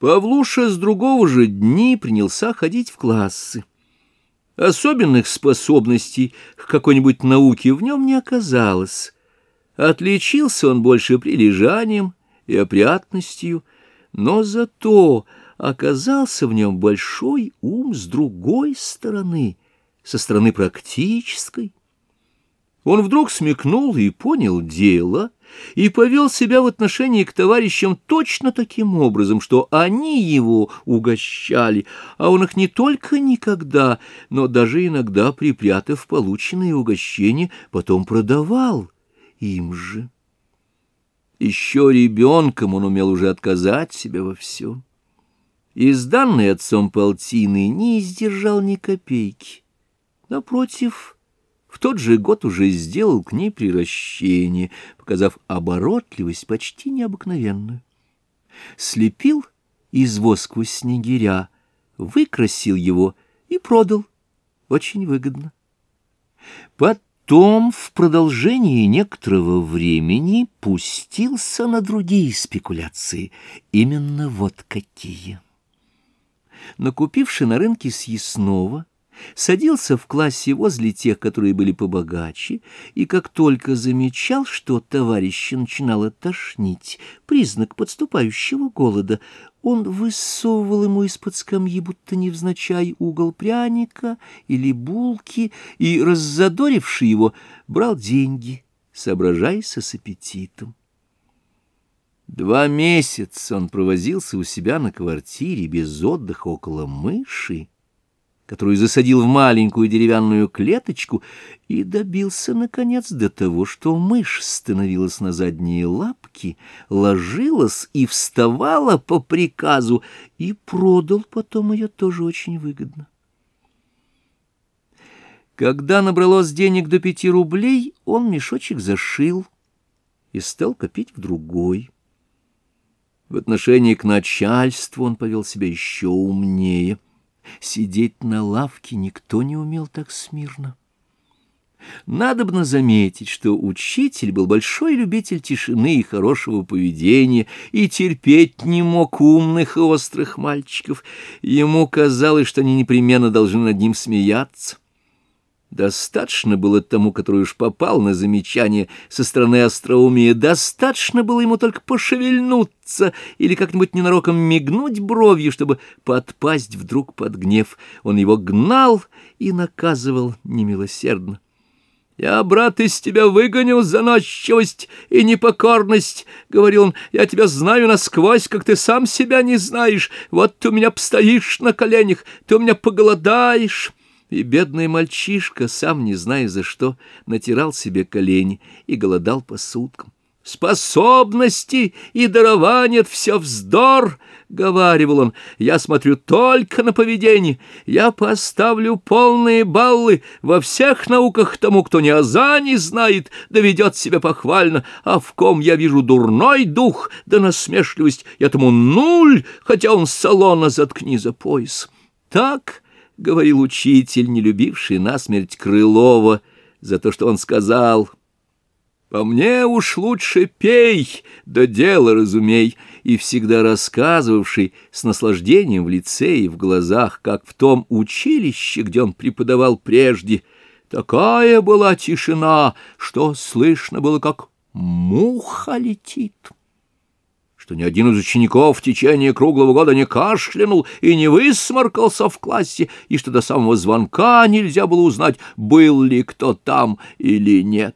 Павлуша с другого же дни принялся ходить в классы. Особенных способностей к какой-нибудь науке в нем не оказалось. Отличился он больше прилежанием и опрятностью, но зато оказался в нем большой ум с другой стороны, со стороны практической. Он вдруг смекнул и понял дело — и повел себя в отношении к товарищам точно таким образом, что они его угощали, а он их не только никогда, но даже иногда, припрятав полученные угощения, потом продавал им же. Еще ребенком он умел уже отказать себе во всем. Из данной отцом полтины не издержал ни копейки. Напротив, в тот же год уже сделал к ней приращение, показав оборотливость почти необыкновенную. Слепил из воску снегиря, выкрасил его и продал. Очень выгодно. Потом, в продолжении некоторого времени, пустился на другие спекуляции. Именно вот какие. Накупивши на рынке съестного, садился в классе возле тех, которые были побогаче, и как только замечал, что товарища начинало тошнить, признак подступающего голода, он высовывал ему из-под скамьи, будто невзначай, угол пряника или булки, и, раззадоривший его, брал деньги, соображаясь с аппетитом. Два месяца он провозился у себя на квартире без отдыха около мыши, которую засадил в маленькую деревянную клеточку, и добился, наконец, до того, что мышь становилась на задние лапки, ложилась и вставала по приказу, и продал потом ее тоже очень выгодно. Когда набралось денег до пяти рублей, он мешочек зашил и стал копить в другой. В отношении к начальству он повел себя еще умнее — Сидеть на лавке никто не умел так смирно. Надобно заметить, что учитель был большой любитель тишины и хорошего поведения и терпеть не мог умных и острых мальчиков. Ему казалось, что они непременно должны над ним смеяться. Достаточно было тому, который уж попал на замечание со стороны остроумия, достаточно было ему только пошевельнуться или как-нибудь ненароком мигнуть бровью, чтобы подпасть вдруг под гнев. Он его гнал и наказывал немилосердно. «Я, брат, из тебя выгоню заносчивость и непокорность», — говорил он. «Я тебя знаю насквозь, как ты сам себя не знаешь. Вот ты у меня постоишь на коленях, ты у меня поголодаешь». И бедный мальчишка, сам не зная за что, натирал себе колени и голодал по суткам. «Способности и дарование — все вздор!» — говаривал он. «Я смотрю только на поведение. Я поставлю полные баллы во всех науках тому, кто ни аза не знает, да ведет себя похвально, а в ком я вижу дурной дух да насмешливость, я тому нуль, хотя он салона заткни за пояс. Так...» — говорил учитель, не любивший насмерть Крылова, за то, что он сказал. «По мне уж лучше пей, да дело разумей», и всегда рассказывавший с наслаждением в лице и в глазах, как в том училище, где он преподавал прежде, такая была тишина, что слышно было, как муха летит что ни один из учеников в течение круглого года не кашлянул и не высморкался в классе, и что до самого звонка нельзя было узнать, был ли кто там или нет».